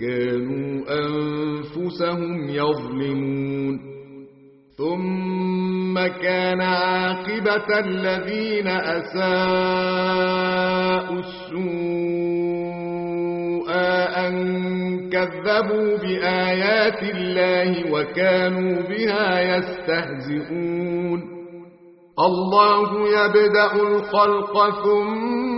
كانوا أنفسهم يظلمون. ثم كان عاقبة الذين أساءوا السوء أن كذبوا بآيات الله وكانوا بها يستهزئون. الله يبدأ الخلق ثم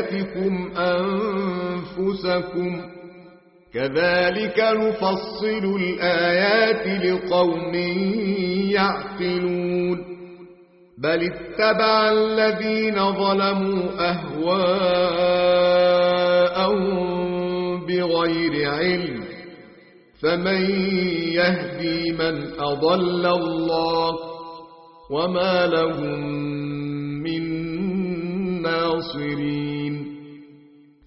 كخيفتكم أنفسكم كذلك نفصل الآيات لقوم يعقلون بل اتبع الذين ظلموا أهواءهم بغير علم فمن يهدي من أضل الله وما لهم من ناصرين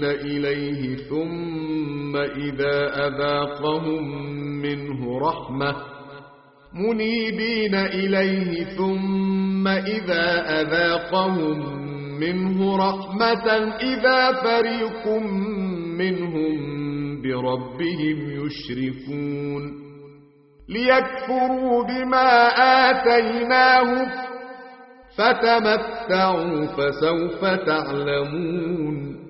منيبين إليه ثم إذا أذاقهم منه رحمة. منيبين إليه ثم إذا أذاقهم منه رحمة. إذا فريق منهم بربهم يشركون. ليكفروا بما آتيناهم فتمتعوا فسوف تعلمون.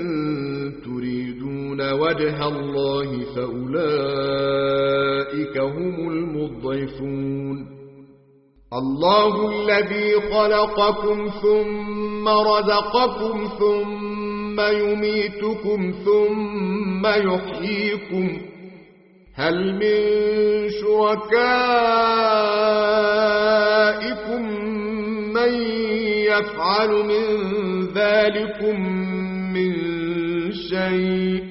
تريدون وجه الله فأولئك هم المضعفون. الله الذي خلقكم ثم رزقكم ثم يميتكم ثم يحييكم. هل من شركائكم من يفعل من ذلكم من شيء؟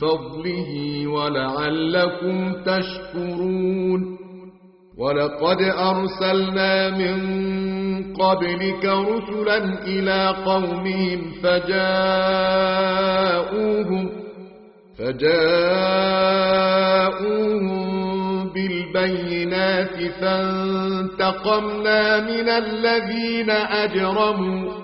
فضله ولعلكم تشكرون ولقد أرسلنا من قبلك رسلا إلى قومهم فجاءوهم فجاءوهم بالبينات فانتقمنا من الذين أجرموا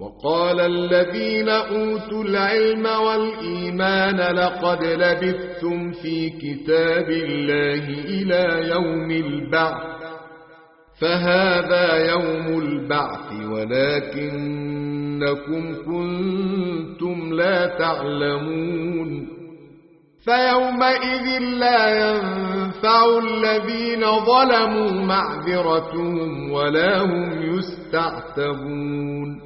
وقال الذين أوتوا العلم والإيمان لقد لبثتم في كتاب الله إلى يوم البعث فهذا يوم البعث ولكنكم كنتم لا تعلمون. فيومئذ لا ينفع الذين ظلموا معذرتهم ولا هم يستعتبون.